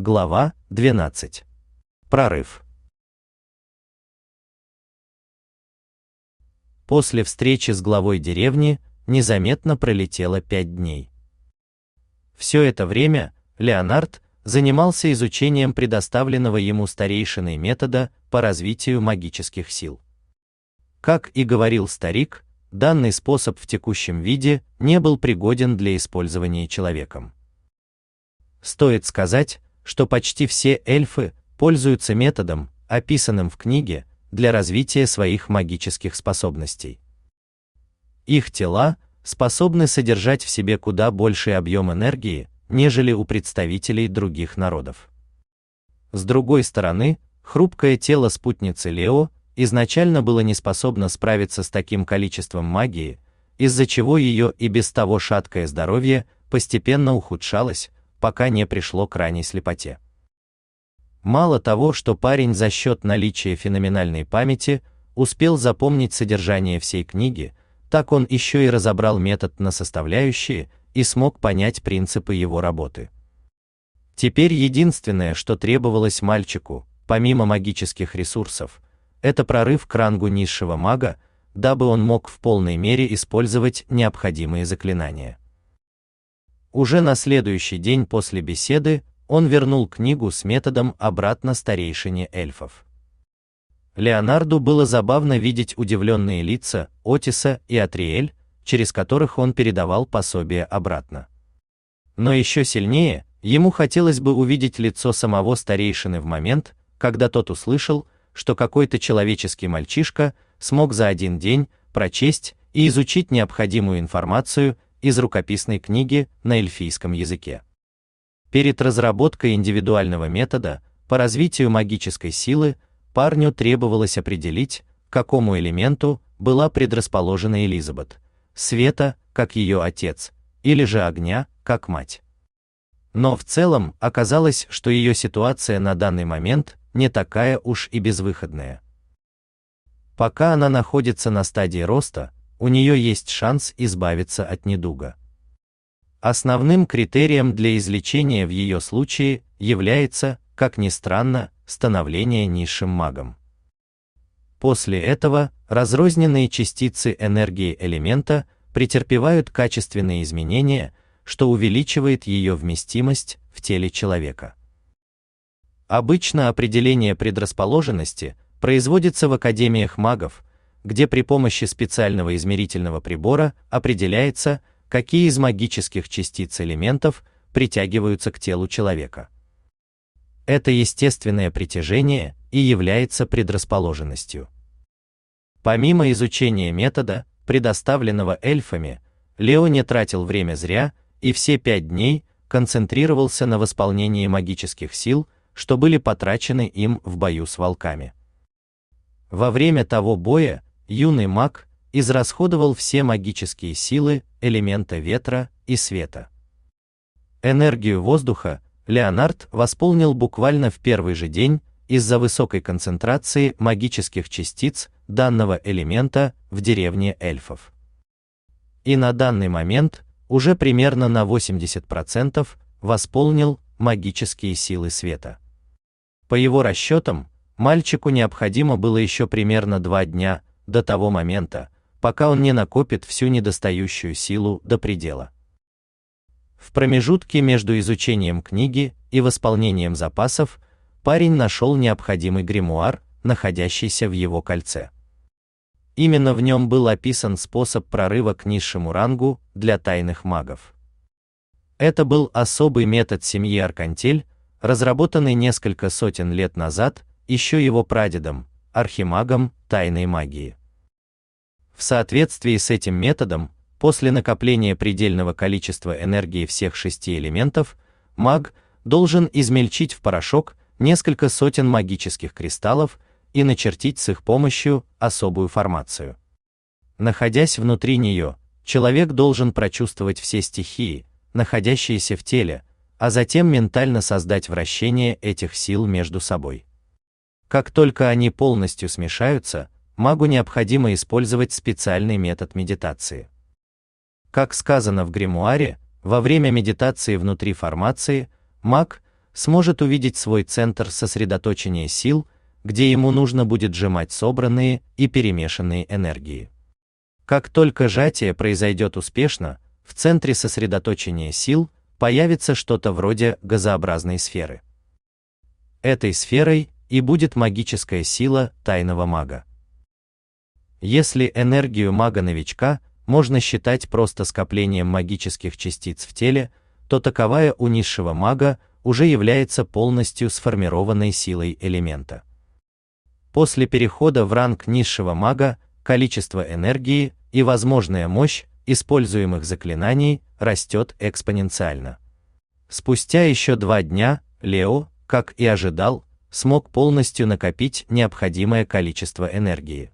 Глава 12. Прорыв. После встречи с главой деревни незаметно пролетело пять дней. Все это время Леонард занимался изучением предоставленного ему старейшиной метода по развитию магических сил. Как и говорил старик, данный способ в текущем виде не был пригоден для использования человеком. Стоит сказать, что почти все эльфы пользуются методом, описанным в книге, для развития своих магических способностей. Их тела способны содержать в себе куда больший объем энергии, нежели у представителей других народов. С другой стороны, хрупкое тело спутницы Лео изначально было не способно справиться с таким количеством магии, из-за чего ее и без того шаткое здоровье постепенно ухудшалось, пока не пришло к ранней слепоте. Мало того, что парень за счет наличия феноменальной памяти успел запомнить содержание всей книги, так он еще и разобрал метод на составляющие и смог понять принципы его работы. Теперь единственное, что требовалось мальчику, помимо магических ресурсов, это прорыв к рангу низшего мага, дабы он мог в полной мере использовать необходимые заклинания. Уже на следующий день после беседы он вернул книгу с методом обратно старейшине эльфов. Леонарду было забавно видеть удивленные лица Отиса и Атриэль, через которых он передавал пособие обратно. Но еще сильнее ему хотелось бы увидеть лицо самого старейшины в момент, когда тот услышал, что какой-то человеческий мальчишка смог за один день прочесть и изучить необходимую информацию из рукописной книги на эльфийском языке. Перед разработкой индивидуального метода по развитию магической силы парню требовалось определить, к какому элементу была предрасположена Элизабет: света, как ее отец, или же огня, как мать. Но в целом оказалось, что ее ситуация на данный момент не такая уж и безвыходная. Пока она находится на стадии роста, у нее есть шанс избавиться от недуга. Основным критерием для излечения в ее случае является, как ни странно, становление низшим магом. После этого разрозненные частицы энергии элемента претерпевают качественные изменения, что увеличивает ее вместимость в теле человека. Обычно определение предрасположенности производится в академиях магов, где при помощи специального измерительного прибора определяется, какие из магических частиц элементов притягиваются к телу человека. Это естественное притяжение и является предрасположенностью. Помимо изучения метода, предоставленного эльфами, Лео не тратил время зря и все пять дней концентрировался на восполнении магических сил, что были потрачены им в бою с волками. Во время того боя юный маг израсходовал все магические силы элемента ветра и света. Энергию воздуха Леонард восполнил буквально в первый же день из-за высокой концентрации магических частиц данного элемента в деревне эльфов. И на данный момент уже примерно на 80% восполнил магические силы света. По его расчетам, мальчику необходимо было еще примерно два дня до того момента, пока он не накопит всю недостающую силу до предела. В промежутке между изучением книги и восполнением запасов парень нашел необходимый гримуар, находящийся в его кольце. Именно в нем был описан способ прорыва к низшему рангу для тайных магов. Это был особый метод семьи Аркантель, разработанный несколько сотен лет назад еще его прадедом, архимагом тайной магии. В соответствии с этим методом, после накопления предельного количества энергии всех шести элементов, маг должен измельчить в порошок несколько сотен магических кристаллов и начертить с их помощью особую формацию. Находясь внутри нее, человек должен прочувствовать все стихии, находящиеся в теле, а затем ментально создать вращение этих сил между собой. Как только они полностью смешаются, магу необходимо использовать специальный метод медитации. Как сказано в гримуаре, во время медитации внутри формации маг сможет увидеть свой центр сосредоточения сил, где ему нужно будет сжимать собранные и перемешанные энергии. Как только сжатие произойдет успешно, в центре сосредоточения сил появится что-то вроде газообразной сферы. Этой сферой и будет магическая сила тайного мага. Если энергию мага-новичка можно считать просто скоплением магических частиц в теле, то таковая у низшего мага уже является полностью сформированной силой элемента. После перехода в ранг низшего мага количество энергии и возможная мощь используемых заклинаний растет экспоненциально. Спустя еще два дня Лео, как и ожидал, смог полностью накопить необходимое количество энергии.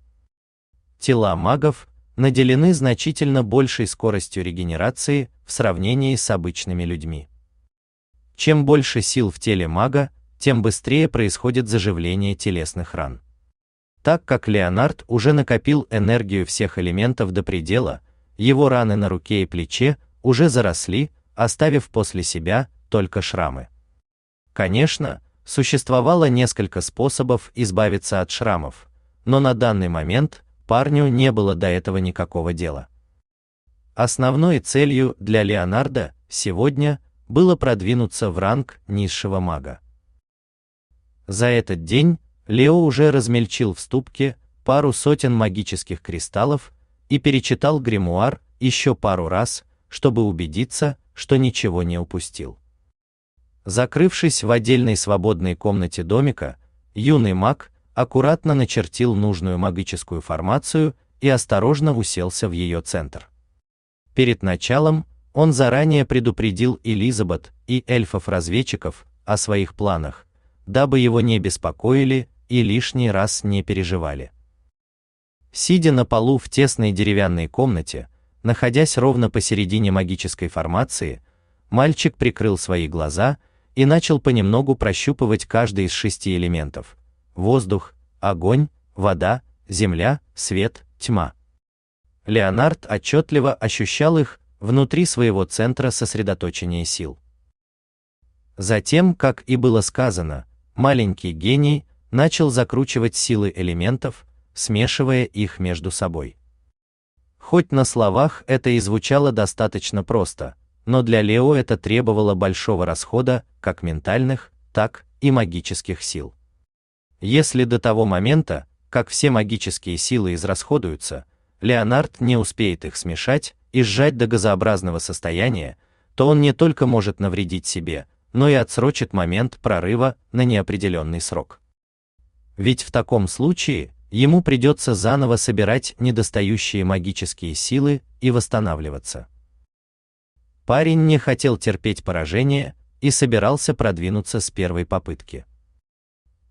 Тела магов наделены значительно большей скоростью регенерации в сравнении с обычными людьми. Чем больше сил в теле мага, тем быстрее происходит заживление телесных ран. Так как Леонард уже накопил энергию всех элементов до предела, его раны на руке и плече уже заросли, оставив после себя только шрамы. Конечно, существовало несколько способов избавиться от шрамов, но на данный момент парню не было до этого никакого дела. Основной целью для Леонардо сегодня было продвинуться в ранг низшего мага. За этот день Лео уже размельчил в ступке пару сотен магических кристаллов и перечитал гримуар еще пару раз, чтобы убедиться, что ничего не упустил. Закрывшись в отдельной свободной комнате домика, юный маг аккуратно начертил нужную магическую формацию и осторожно уселся в ее центр. Перед началом он заранее предупредил Элизабет и эльфов-разведчиков о своих планах, дабы его не беспокоили и лишний раз не переживали. Сидя на полу в тесной деревянной комнате, находясь ровно посередине магической формации, мальчик прикрыл свои глаза и начал понемногу прощупывать каждый из шести элементов: воздух, огонь, вода, земля, свет, тьма. Леонард отчетливо ощущал их внутри своего центра сосредоточения сил. Затем, как и было сказано, маленький гений начал закручивать силы элементов, смешивая их между собой. Хоть на словах это и звучало достаточно просто, но для Лео это требовало большого расхода как ментальных, так и магических сил. Если до того момента, как все магические силы израсходуются, Леонард не успеет их смешать и сжать до газообразного состояния, то он не только может навредить себе, но и отсрочит момент прорыва на неопределенный срок. Ведь в таком случае ему придется заново собирать недостающие магические силы и восстанавливаться. Парень не хотел терпеть поражение и собирался продвинуться с первой попытки.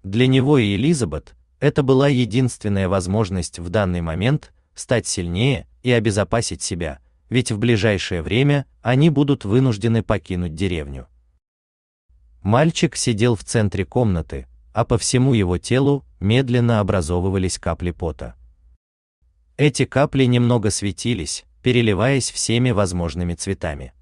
Для него и Элизабет это была единственная возможность в данный момент стать сильнее и обезопасить себя, ведь в ближайшее время они будут вынуждены покинуть деревню. Мальчик сидел в центре комнаты, а по всему его телу медленно образовывались капли пота. Эти капли немного светились, переливаясь всеми возможными цветами.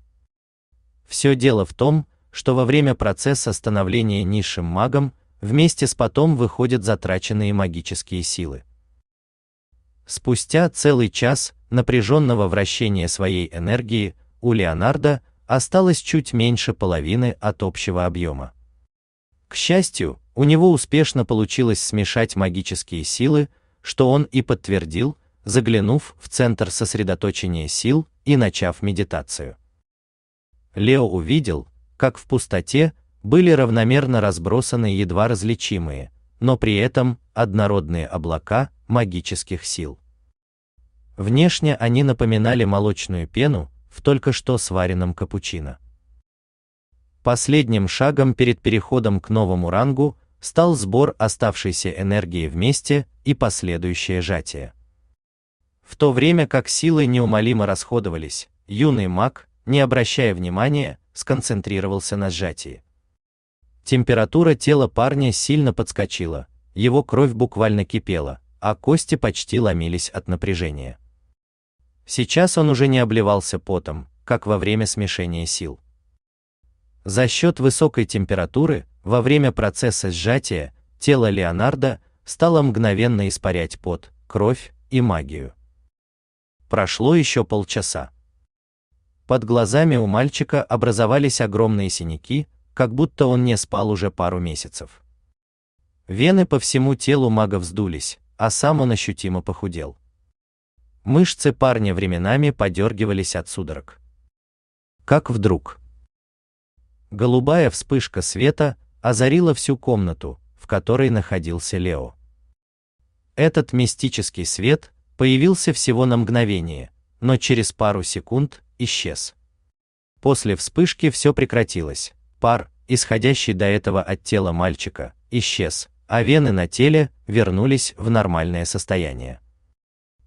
Все дело в том, что во время процесса становления низшим магом вместе с потом выходят затраченные магические силы. Спустя целый час напряженного вращения своей энергии у Леонардо осталось чуть меньше половины от общего объема. К счастью, у него успешно получилось смешать магические силы, что он и подтвердил, заглянув в центр сосредоточения сил и начав медитацию. Лео увидел, как в пустоте были равномерно разбросаны едва различимые, но при этом однородные облака магических сил. Внешне они напоминали молочную пену в только что сваренном капучино. Последним шагом перед переходом к новому рангу стал сбор оставшейся энергии вместе и последующее сжатие. В то время как силы неумолимо расходовались, юный маг, не обращая внимания, сконцентрировался на сжатии. Температура тела парня сильно подскочила, его кровь буквально кипела, а кости почти ломились от напряжения. Сейчас он уже не обливался потом, как во время смешения сил. За счет высокой температуры во время процесса сжатия тело Леонардо стало мгновенно испарять пот, кровь и магию. Прошло еще полчаса. Под глазами у мальчика образовались огромные синяки, как будто он не спал уже пару месяцев. Вены по всему телу мага вздулись, а сам он ощутимо похудел. Мышцы парня временами подергивались от судорог. Как вдруг голубая вспышка света озарила всю комнату, в которой находился Лео. Этот мистический свет появился всего на мгновение, но через пару секунд исчез. После вспышки все прекратилось. Пар, исходящий до этого от тела мальчика, исчез, а вены на теле вернулись в нормальное состояние.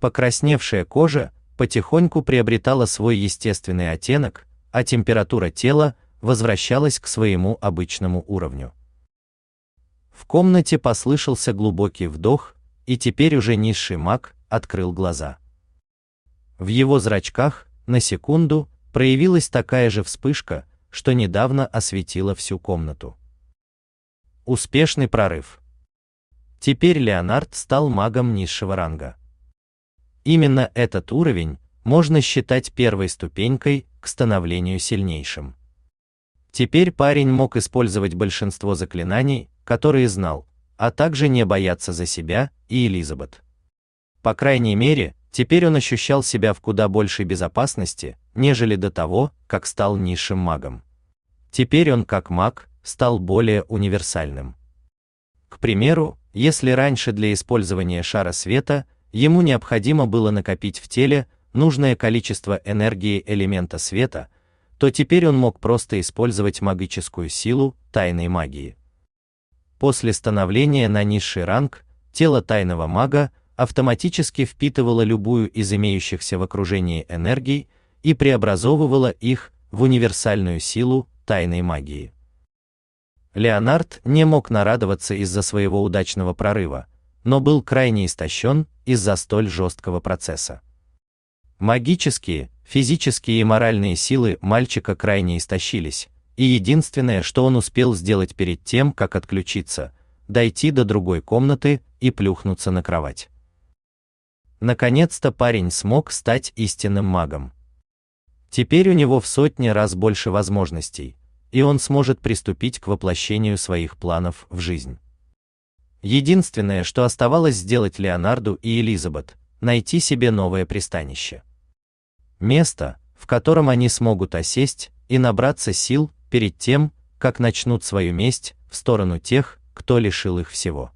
Покрасневшая кожа потихоньку приобретала свой естественный оттенок, а температура тела возвращалась к своему обычному уровню. В комнате послышался глубокий вдох, и теперь уже низший маг открыл глаза. В его зрачках на секунду проявилась такая же вспышка, что недавно осветила всю комнату. Успешный прорыв. Теперь Леонард стал магом низшего ранга. Именно этот уровень можно считать первой ступенькой к становлению сильнейшим. Теперь парень мог использовать большинство заклинаний, которые знал, а также не бояться за себя и Элизабет. По крайней мере, теперь он ощущал себя в куда большей безопасности, нежели до того, как стал низшим магом. Теперь он как маг стал более универсальным. К примеру, если раньше для использования шара света ему необходимо было накопить в теле нужное количество энергии элемента света, то теперь он мог просто использовать магическую силу тайной магии. После становления на низший ранг тело тайного мага автоматически впитывало любую из имеющихся в окружении энергий и преобразовывало их в универсальную силу тайной магии. Леонард не мог нарадоваться из-за своего удачного прорыва, но был крайне истощен из-за столь жесткого процесса. Магические, физические и моральные силы мальчика крайне истощились, и единственное, что он успел сделать перед тем, как отключиться, дойти до другой комнаты и плюхнуться на кровать. Наконец-то парень смог стать истинным магом. Теперь у него в сотни раз больше возможностей, и он сможет приступить к воплощению своих планов в жизнь. Единственное, что оставалось сделать Леонарду и Элизабет, найти себе новое пристанище. Место, в котором они смогут осесть и набраться сил перед тем, как начнут свою месть в сторону тех, кто лишил их всего.